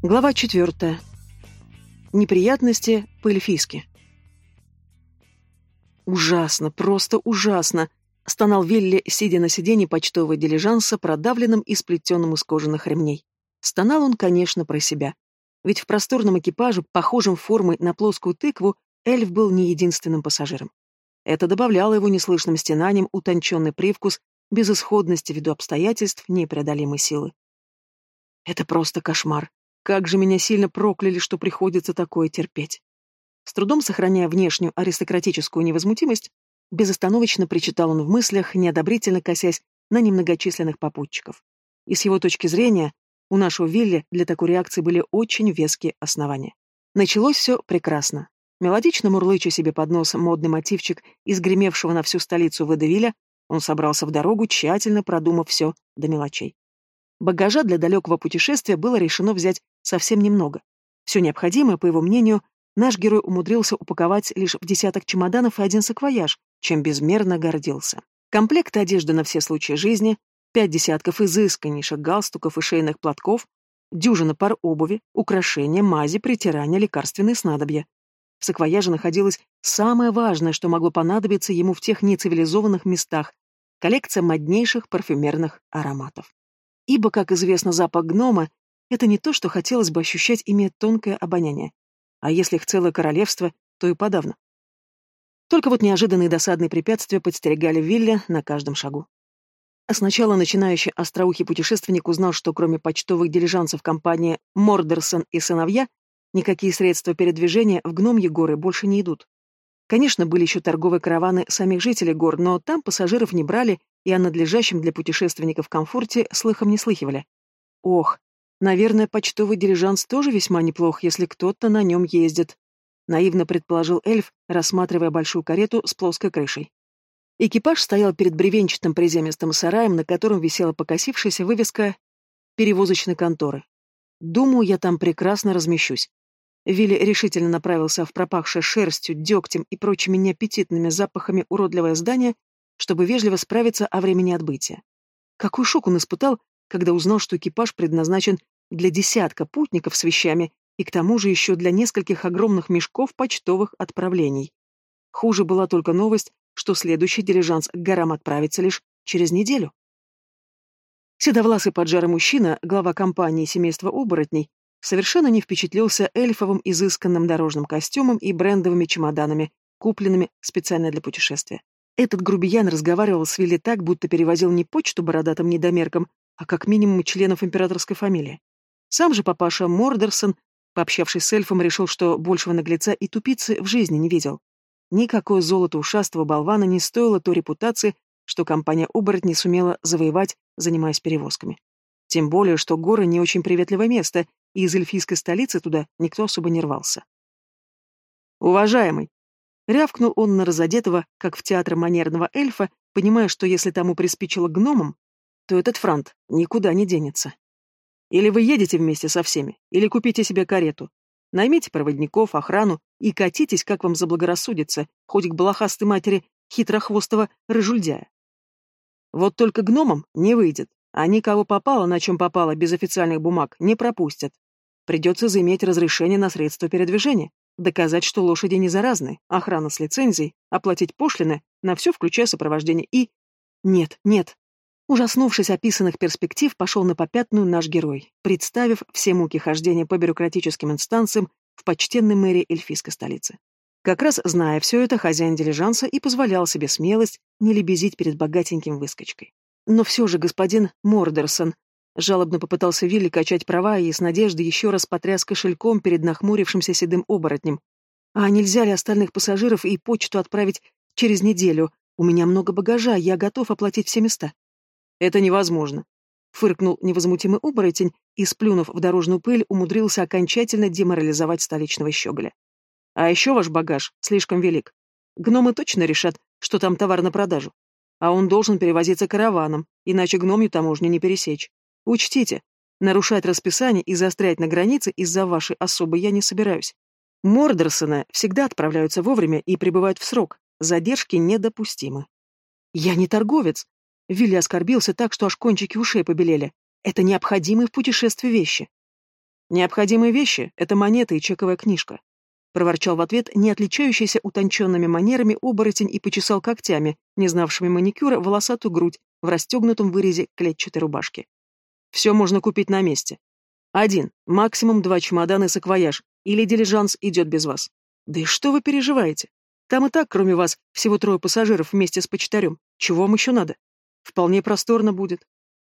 Глава четвертая. Неприятности по-эльфийски. «Ужасно, просто ужасно!» — стонал Вилли, сидя на сиденье почтового дилижанса, продавленным и сплетенным из кожаных ремней. Стонал он, конечно, про себя. Ведь в просторном экипаже, похожем формой на плоскую тыкву, эльф был не единственным пассажиром. Это добавляло его неслышным стенаниям утонченный привкус безысходности ввиду обстоятельств непреодолимой силы. «Это просто кошмар», как же меня сильно прокляли, что приходится такое терпеть. С трудом сохраняя внешнюю аристократическую невозмутимость, безостановочно причитал он в мыслях, неодобрительно косясь на немногочисленных попутчиков. И с его точки зрения, у нашего Вилли для такой реакции были очень веские основания. Началось все прекрасно. Мелодично мурлыча себе под нос модный мотивчик из гремевшего на всю столицу Водевиля, он собрался в дорогу, тщательно продумав все до мелочей. Багажа для далекого путешествия было решено взять совсем немного. Все необходимое, по его мнению, наш герой умудрился упаковать лишь в десяток чемоданов и один саквояж, чем безмерно гордился. Комплект одежды на все случаи жизни, пять десятков изысканнейших галстуков и шейных платков, дюжина пар обуви, украшения, мази, притирания, лекарственные снадобья. В саквояже находилось самое важное, что могло понадобиться ему в тех нецивилизованных местах – коллекция моднейших парфюмерных ароматов ибо, как известно, запах гнома — это не то, что хотелось бы ощущать, имея тонкое обоняние. А если их целое королевство, то и подавно. Только вот неожиданные досадные препятствия подстерегали Вилля на каждом шагу. А сначала начинающий остроухий путешественник узнал, что кроме почтовых дилижансов компании «Мордерсон и сыновья» никакие средства передвижения в Гномье горы больше не идут. Конечно, были еще торговые караваны самих жителей гор, но там пассажиров не брали и о надлежащем для путешественников комфорте слыхом не слыхивали. Ох, наверное, почтовый дилижанс тоже весьма неплох, если кто-то на нем ездит, наивно предположил эльф, рассматривая большую карету с плоской крышей. Экипаж стоял перед бревенчатым приземистым сараем, на котором висела покосившаяся вывеска перевозочной конторы. Думаю, я там прекрасно размещусь. Вилли решительно направился в пропахшее шерстью, дегтем и прочими неаппетитными запахами уродливое здание чтобы вежливо справиться о времени отбытия. Какой шок он испытал, когда узнал, что экипаж предназначен для десятка путников с вещами и к тому же еще для нескольких огромных мешков почтовых отправлений. Хуже была только новость, что следующий дилижанс к горам отправится лишь через неделю. Седовласый поджарый мужчина, глава компании семейства оборотней, совершенно не впечатлился эльфовым изысканным дорожным костюмом и брендовыми чемоданами, купленными специально для путешествия. Этот грубиян разговаривал с Вилли так, будто перевозил не почту бородатым недомеркам, а как минимум членов императорской фамилии. Сам же папаша Мордерсон, пообщавшись с эльфом, решил, что большего наглеца и тупицы в жизни не видел. Никакое золото ушастого болвана не стоило той репутации, что компания «Оборотни» сумела завоевать, занимаясь перевозками. Тем более, что горы не очень приветливое место, и из эльфийской столицы туда никто особо не рвался. «Уважаемый!» Рявкнул он на разодетого, как в театре манерного эльфа, понимая, что если тому приспичило гномом, то этот франт никуда не денется. Или вы едете вместе со всеми, или купите себе карету. Наймите проводников, охрану и катитесь, как вам заблагорассудится, хоть к балахастой матери хитрохвостого рыжульдяя. Вот только гномам не выйдет. Они кого попало, на чем попало, без официальных бумаг, не пропустят. Придется заиметь разрешение на средства передвижения. Доказать, что лошади не заразны, охрана с лицензией, оплатить пошлины, на все включая сопровождение и... Нет, нет. Ужаснувшись описанных перспектив, пошел на попятную наш герой, представив все муки хождения по бюрократическим инстанциям в почтенной мэрии эльфийской столицы. Как раз зная все это, хозяин дилижанса и позволял себе смелость не лебезить перед богатеньким выскочкой. Но все же господин Мордерсон Жалобно попытался Вилли качать права и с надеждой еще раз потряс кошельком перед нахмурившимся седым оборотнем. «А нельзя ли остальных пассажиров и почту отправить через неделю? У меня много багажа, я готов оплатить все места». «Это невозможно», — фыркнул невозмутимый оборотень и, сплюнув в дорожную пыль, умудрился окончательно деморализовать столичного щеголя. «А еще ваш багаж слишком велик. Гномы точно решат, что там товар на продажу. А он должен перевозиться караваном, иначе гномью таможню не пересечь. Учтите, нарушать расписание и застрять на границе из-за вашей особы я не собираюсь. Мордерсона всегда отправляются вовремя и прибывают в срок. Задержки недопустимы. Я не торговец. Вилли оскорбился так, что аж кончики ушей побелели. Это необходимые в путешествии вещи. Необходимые вещи — это монеты и чековая книжка. Проворчал в ответ не отличающийся утонченными манерами оборотень и почесал когтями, не знавшими маникюра, волосатую грудь в расстегнутом вырезе клетчатой рубашки. Все можно купить на месте. Один, максимум два чемодана и саквояж, или дилижанс идет без вас. Да и что вы переживаете? Там и так, кроме вас, всего трое пассажиров вместе с почтарем. Чего вам еще надо? Вполне просторно будет.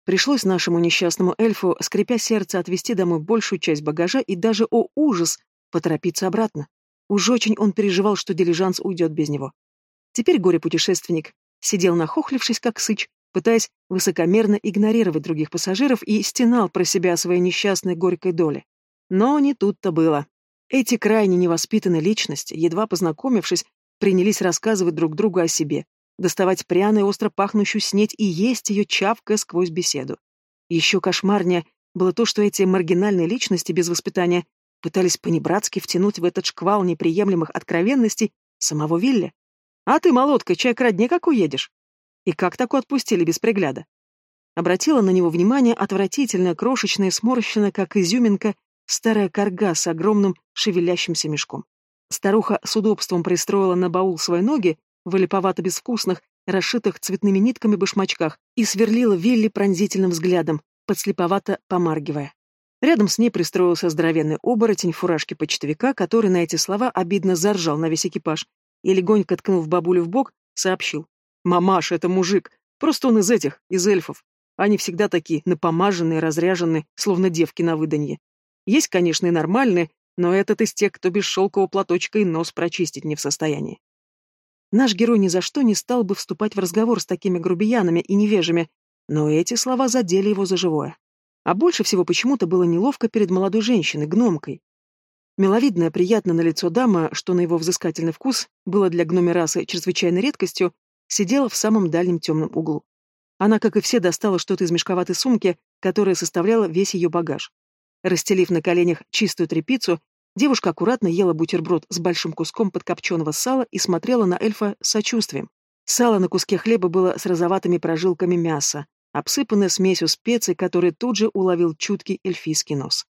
Пришлось нашему несчастному эльфу, скрипя сердце, отвезти домой большую часть багажа и даже, о ужас, поторопиться обратно. Уж очень он переживал, что дилижанс уйдет без него. Теперь горе-путешественник сидел нахохлившись, как сыч, пытаясь высокомерно игнорировать других пассажиров и стенал про себя о своей несчастной горькой доле. Но не тут-то было. Эти крайне невоспитанные личности, едва познакомившись, принялись рассказывать друг другу о себе, доставать пряную остро пахнущую снеть и есть ее, чавкая сквозь беседу. Еще кошмарнее было то, что эти маргинальные личности без воспитания пытались понебратски втянуть в этот шквал неприемлемых откровенностей самого Вилли. «А ты, молодка, чай к родне как уедешь?» И как так отпустили без пригляда? Обратила на него внимание отвратительная, крошечная, сморщенная, как изюминка, старая корга с огромным шевелящимся мешком. Старуха с удобством пристроила на баул свои ноги, в липовато-безвкусных, расшитых цветными нитками башмачках, и сверлила Вилли пронзительным взглядом, подслеповато помаргивая. Рядом с ней пристроился здоровенный оборотень в фуражке почтовика, который на эти слова обидно заржал на весь экипаж и, легонько ткнув бабулю в бок, сообщил. Мамаш, это мужик. Просто он из этих, из эльфов. Они всегда такие напомаженные, разряженные, словно девки на выданье. Есть, конечно, и нормальные, но этот из тех, кто без шелкового платочка и нос прочистить не в состоянии. Наш герой ни за что не стал бы вступать в разговор с такими грубиянами и невежами, но эти слова задели его за живое. А больше всего почему-то было неловко перед молодой женщиной, гномкой. Миловидная, приятная на лицо дама, что на его взыскательный вкус было для гноми расы чрезвычайной редкостью, сидела в самом дальнем темном углу. Она, как и все, достала что-то из мешковатой сумки, которая составляла весь ее багаж. Расстелив на коленях чистую тряпицу, девушка аккуратно ела бутерброд с большим куском подкопченого сала и смотрела на эльфа с сочувствием. Сало на куске хлеба было с розоватыми прожилками мяса, обсыпанное смесью специй, которые тут же уловил чуткий эльфийский нос.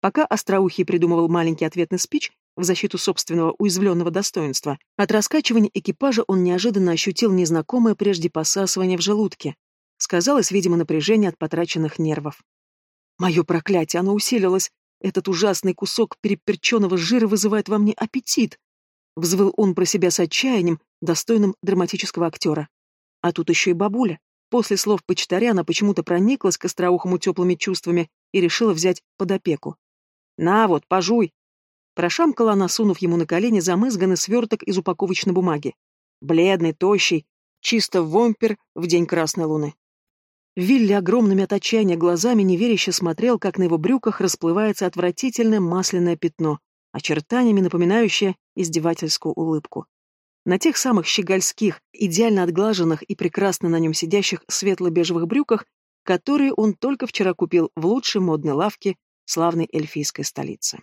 Пока Остроухий придумывал маленький ответный спич, в защиту собственного уязвленного достоинства. От раскачивания экипажа он неожиданно ощутил незнакомое прежде посасывание в желудке. Сказалось, видимо, напряжение от потраченных нервов. Мое проклятие, оно усилилось. Этот ужасный кусок переперченного жира вызывает во мне аппетит. Взвыл он про себя с отчаянием, достойным драматического актера. А тут еще и бабуля. После слов почтаря она почему-то прониклась к остроухому теплыми чувствами и решила взять под опеку. «На вот, пожуй!» Прошамкала она, сунув ему на колени замызганный сверток из упаковочной бумаги. Бледный, тощий, чисто вомпер в день Красной Луны. Вилли огромными от отчаяния глазами неверяще смотрел, как на его брюках расплывается отвратительное масляное пятно, очертаниями напоминающее издевательскую улыбку. На тех самых щегольских, идеально отглаженных и прекрасно на нем сидящих светло-бежевых брюках, которые он только вчера купил в лучшей модной лавке славной эльфийской столицы.